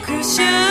可惜。